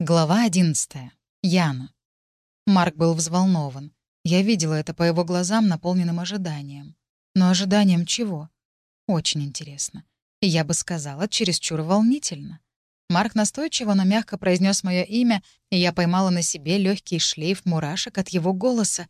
Глава 11. Яна. Марк был взволнован. Я видела это по его глазам, наполненным ожиданием. Но ожиданием чего? Очень интересно. И я бы сказала, чересчур волнительно. Марк настойчиво, но мягко произнес мое имя, и я поймала на себе легкий шлейф мурашек от его голоса.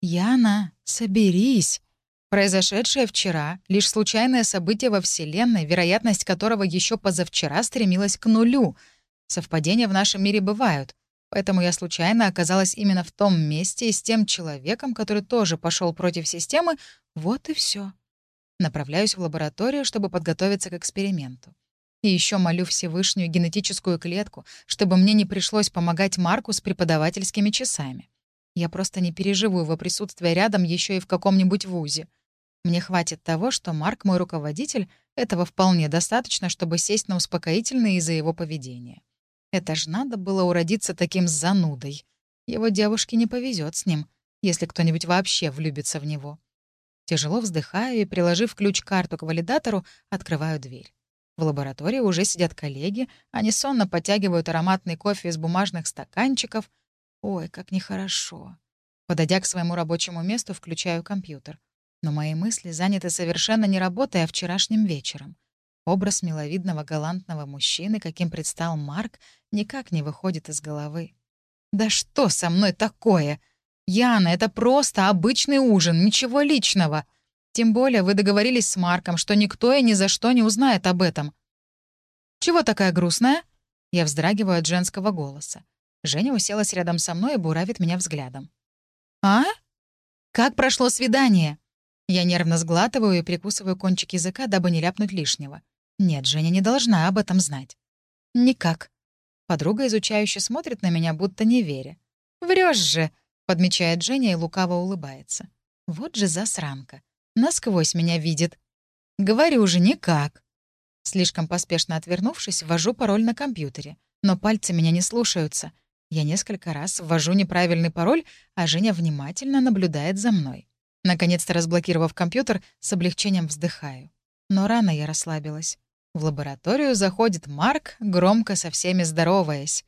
«Яна, соберись!» Произошедшее вчера — лишь случайное событие во Вселенной, вероятность которого еще позавчера стремилась к нулю — Совпадения в нашем мире бывают, поэтому я случайно оказалась именно в том месте и с тем человеком, который тоже пошел против системы, вот и все. Направляюсь в лабораторию, чтобы подготовиться к эксперименту. И еще молю Всевышнюю генетическую клетку, чтобы мне не пришлось помогать Марку с преподавательскими часами. Я просто не переживу его присутствие рядом еще и в каком-нибудь вузе. Мне хватит того, что Марк мой руководитель, этого вполне достаточно, чтобы сесть на успокоительные из-за его поведения. Это ж надо было уродиться таким занудой. Его девушке не повезет с ним, если кто-нибудь вообще влюбится в него. Тяжело вздыхаю и, приложив ключ-карту к валидатору, открываю дверь. В лаборатории уже сидят коллеги, они сонно подтягивают ароматный кофе из бумажных стаканчиков. Ой, как нехорошо. Подойдя к своему рабочему месту, включаю компьютер. Но мои мысли заняты совершенно не работой, а вчерашним вечером. Образ миловидного галантного мужчины, каким предстал Марк, никак не выходит из головы. «Да что со мной такое? Яна, это просто обычный ужин, ничего личного. Тем более вы договорились с Марком, что никто и ни за что не узнает об этом». «Чего такая грустная?» Я вздрагиваю от женского голоса. Женя уселась рядом со мной и буравит меня взглядом. «А? Как прошло свидание?» Я нервно сглатываю и прикусываю кончик языка, дабы не ляпнуть лишнего. Нет, Женя не должна об этом знать. Никак. Подруга изучающе смотрит на меня, будто не веря. Врешь же, подмечает Женя и лукаво улыбается. Вот же засранка. Насквозь меня видит. Говорю же, никак. Слишком поспешно отвернувшись, ввожу пароль на компьютере. Но пальцы меня не слушаются. Я несколько раз ввожу неправильный пароль, а Женя внимательно наблюдает за мной. Наконец-то разблокировав компьютер, с облегчением вздыхаю. Но рано я расслабилась. В лабораторию заходит Марк, громко со всеми здороваясь.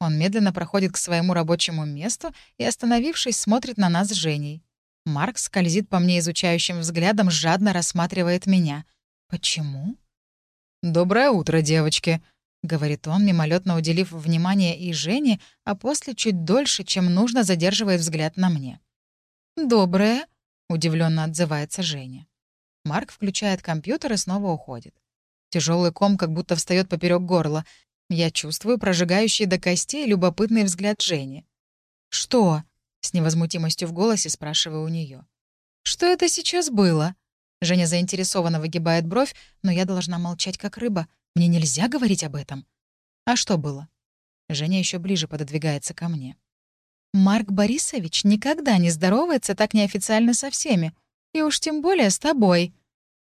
Он медленно проходит к своему рабочему месту и, остановившись, смотрит на нас с Женей. Марк скользит по мне изучающим взглядом, жадно рассматривает меня. «Почему?» «Доброе утро, девочки», — говорит он, мимолетно уделив внимание и Жене, а после чуть дольше, чем нужно, задерживает взгляд на мне. «Доброе», — удивленно отзывается Женя. Марк включает компьютер и снова уходит. Тяжелый ком как будто встает поперек горла. Я чувствую прожигающий до костей любопытный взгляд Жени. «Что?» — с невозмутимостью в голосе спрашиваю у нее. «Что это сейчас было?» Женя заинтересованно выгибает бровь, но я должна молчать как рыба. Мне нельзя говорить об этом. «А что было?» Женя еще ближе пододвигается ко мне. «Марк Борисович никогда не здоровается так неофициально со всеми, и уж тем более с тобой»,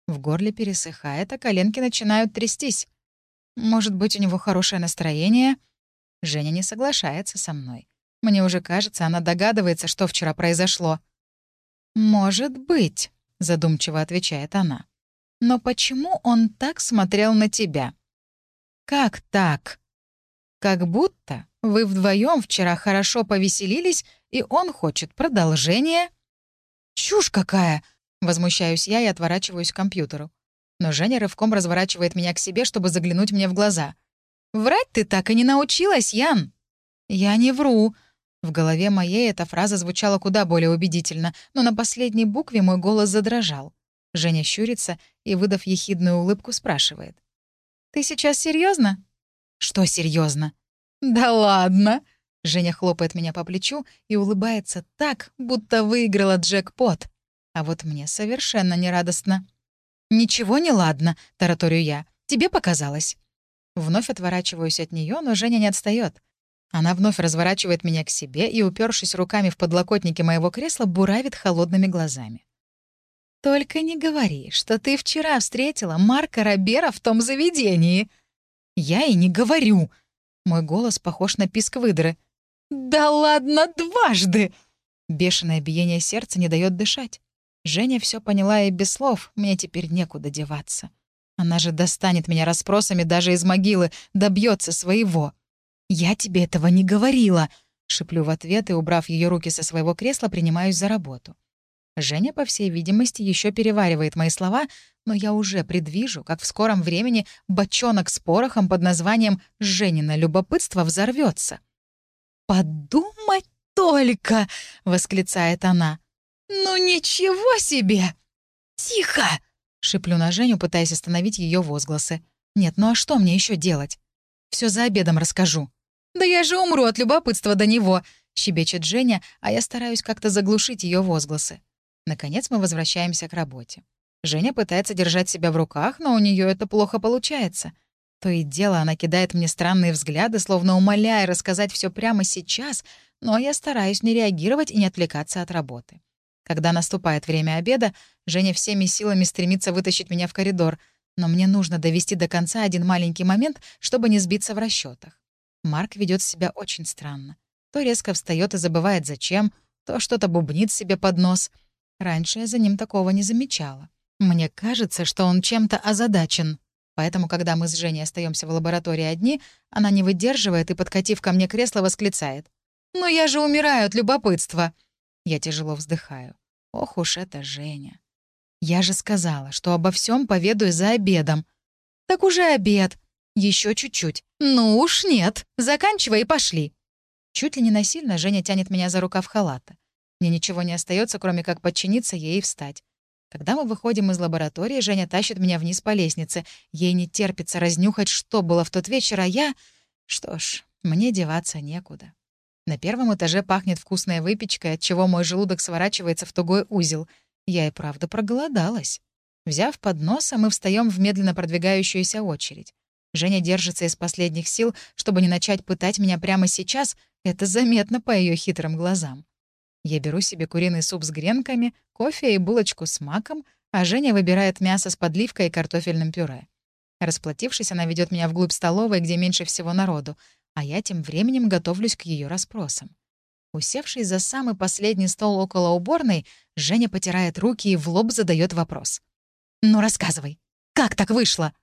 в горле пересыхает, а коленки начинают трястись. Может быть, у него хорошее настроение? Женя не соглашается со мной. Мне уже кажется, она догадывается, что вчера произошло. «Может быть», — задумчиво отвечает она. «Но почему он так смотрел на тебя?» «Как так?» «Как будто вы вдвоем вчера хорошо повеселились, и он хочет продолжения». «Чушь какая!» Возмущаюсь я и отворачиваюсь к компьютеру. Но Женя рывком разворачивает меня к себе, чтобы заглянуть мне в глаза. «Врать ты так и не научилась, Ян!» «Я не вру!» В голове моей эта фраза звучала куда более убедительно, но на последней букве мой голос задрожал. Женя щурится и, выдав ехидную улыбку, спрашивает. «Ты сейчас серьезно? «Что серьезно? «Да ладно!» Женя хлопает меня по плечу и улыбается так, будто выиграла джекпот. А вот мне совершенно не радостно. «Ничего не ладно», — тараторю я. «Тебе показалось». Вновь отворачиваюсь от нее, но Женя не отстает. Она вновь разворачивает меня к себе и, упершись руками в подлокотники моего кресла, буравит холодными глазами. «Только не говори, что ты вчера встретила Марка Робера в том заведении». «Я и не говорю». Мой голос похож на писк выдры. «Да ладно, дважды!» Бешеное биение сердца не дает дышать. Женя все поняла и без слов, мне теперь некуда деваться. Она же достанет меня расспросами даже из могилы, добьется своего. «Я тебе этого не говорила!» — шиплю в ответ и, убрав ее руки со своего кресла, принимаюсь за работу. Женя, по всей видимости, еще переваривает мои слова, но я уже предвижу, как в скором времени бочонок с порохом под названием «Женина любопытство» взорвется. «Подумать только!» — восклицает она. «Ну ничего себе!» «Тихо!» — шиплю на Женю, пытаясь остановить ее возгласы. «Нет, ну а что мне еще делать? Все за обедом расскажу». «Да я же умру от любопытства до него!» — щебечет Женя, а я стараюсь как-то заглушить ее возгласы. Наконец мы возвращаемся к работе. Женя пытается держать себя в руках, но у нее это плохо получается. То и дело она кидает мне странные взгляды, словно умоляя рассказать все прямо сейчас, но я стараюсь не реагировать и не отвлекаться от работы. Когда наступает время обеда, Женя всеми силами стремится вытащить меня в коридор, но мне нужно довести до конца один маленький момент, чтобы не сбиться в расчетах. Марк ведет себя очень странно. То резко встает и забывает зачем, то что-то бубнит себе под нос — Раньше я за ним такого не замечала. Мне кажется, что он чем-то озадачен. Поэтому, когда мы с Женей остаемся в лаборатории одни, она не выдерживает и, подкатив ко мне кресло, восклицает. «Ну я же умираю от любопытства!» Я тяжело вздыхаю. Ох уж это Женя. Я же сказала, что обо всем поведаю за обедом. Так уже обед. Еще чуть-чуть. Ну уж нет. Заканчивай и пошли. Чуть ли не насильно Женя тянет меня за рукав халата. Мне ничего не остается, кроме как подчиниться ей и встать. Когда мы выходим из лаборатории, Женя тащит меня вниз по лестнице. Ей не терпится разнюхать, что было в тот вечер, а я... Что ж, мне деваться некуда. На первом этаже пахнет вкусной выпечкой, от чего мой желудок сворачивается в тугой узел. Я и правда проголодалась. Взяв поднос, мы встаем в медленно продвигающуюся очередь. Женя держится из последних сил, чтобы не начать пытать меня прямо сейчас. Это заметно по ее хитрым глазам. Я беру себе куриный суп с гренками, кофе и булочку с маком, а Женя выбирает мясо с подливкой и картофельным пюре. Расплатившись, она ведет меня вглубь столовой, где меньше всего народу, а я тем временем готовлюсь к ее расспросам. Усевшись за самый последний стол около уборной, Женя потирает руки и в лоб задает вопрос. «Ну, рассказывай, как так вышло?»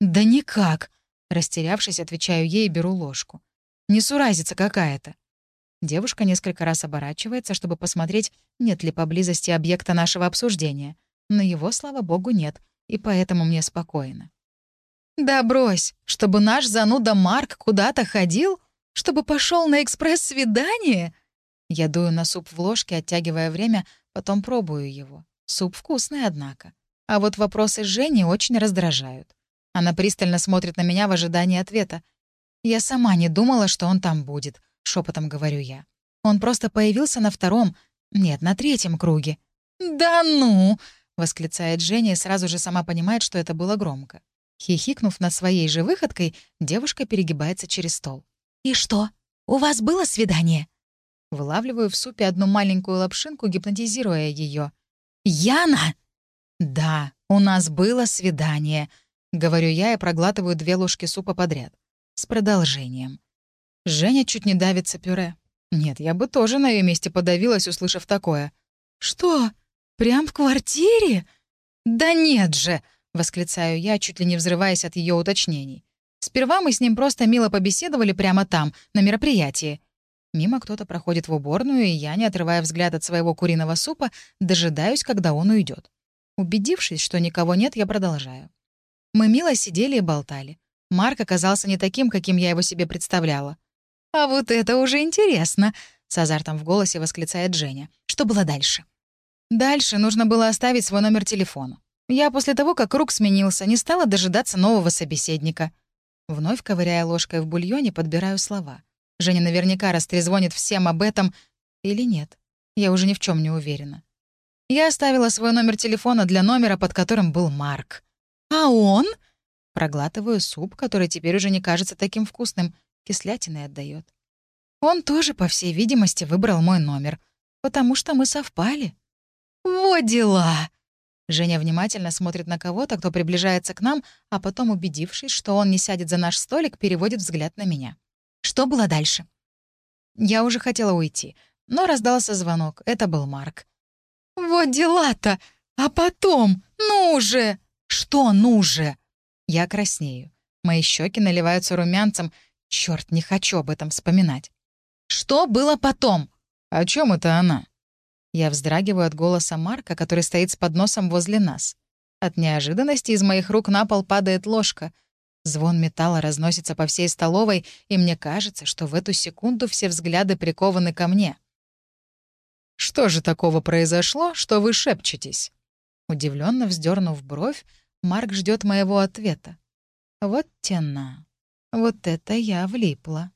«Да никак», — растерявшись, отвечаю ей и беру ложку. «Несуразица какая-то». Девушка несколько раз оборачивается, чтобы посмотреть, нет ли поблизости объекта нашего обсуждения. Но его, слава богу, нет, и поэтому мне спокойно. «Да брось, чтобы наш зануда Марк куда-то ходил? Чтобы пошел на экспресс-свидание?» Я дую на суп в ложке, оттягивая время, потом пробую его. Суп вкусный, однако. А вот вопросы Жени очень раздражают. Она пристально смотрит на меня в ожидании ответа. Я сама не думала, что он там будет шепотом говорю я. Он просто появился на втором, нет, на третьем круге. «Да ну!» — восклицает Женя и сразу же сама понимает, что это было громко. Хихикнув над своей же выходкой, девушка перегибается через стол. «И что? У вас было свидание?» Вылавливаю в супе одну маленькую лапшинку, гипнотизируя ее. «Яна!» «Да, у нас было свидание», — говорю я и проглатываю две ложки супа подряд. С продолжением. Женя чуть не давится пюре. Нет, я бы тоже на ее месте подавилась, услышав такое. «Что? Прям в квартире?» «Да нет же!» — восклицаю я, чуть ли не взрываясь от ее уточнений. «Сперва мы с ним просто мило побеседовали прямо там, на мероприятии. Мимо кто-то проходит в уборную, и я, не отрывая взгляд от своего куриного супа, дожидаюсь, когда он уйдет. Убедившись, что никого нет, я продолжаю. Мы мило сидели и болтали. Марк оказался не таким, каким я его себе представляла. «А вот это уже интересно!» — с азартом в голосе восклицает Женя. «Что было дальше?» Дальше нужно было оставить свой номер телефона. Я после того, как круг сменился, не стала дожидаться нового собеседника. Вновь, ковыряя ложкой в бульоне, подбираю слова. Женя наверняка растрезвонит всем об этом. Или нет? Я уже ни в чем не уверена. Я оставила свой номер телефона для номера, под которым был Марк. «А он?» Проглатываю суп, который теперь уже не кажется таким вкусным — кислятиной отдает. Он тоже, по всей видимости, выбрал мой номер, потому что мы совпали. Вот дела! Женя внимательно смотрит на кого-то, кто приближается к нам, а потом, убедившись, что он не сядет за наш столик, переводит взгляд на меня. Что было дальше? Я уже хотела уйти, но раздался звонок. Это был Марк. «Вот дела-то! А потом? Ну уже!» «Что «ну же»?» Я краснею. Мои щеки наливаются румянцем, Черт, не хочу об этом вспоминать. Что было потом? О чем это она? Я вздрагиваю от голоса Марка, который стоит с подносом возле нас. От неожиданности из моих рук на пол падает ложка. Звон металла разносится по всей столовой, и мне кажется, что в эту секунду все взгляды прикованы ко мне. «Что же такого произошло, что вы шепчетесь?» Удивленно вздернув бровь, Марк ждет моего ответа. Вот тена. Вот это я влипла.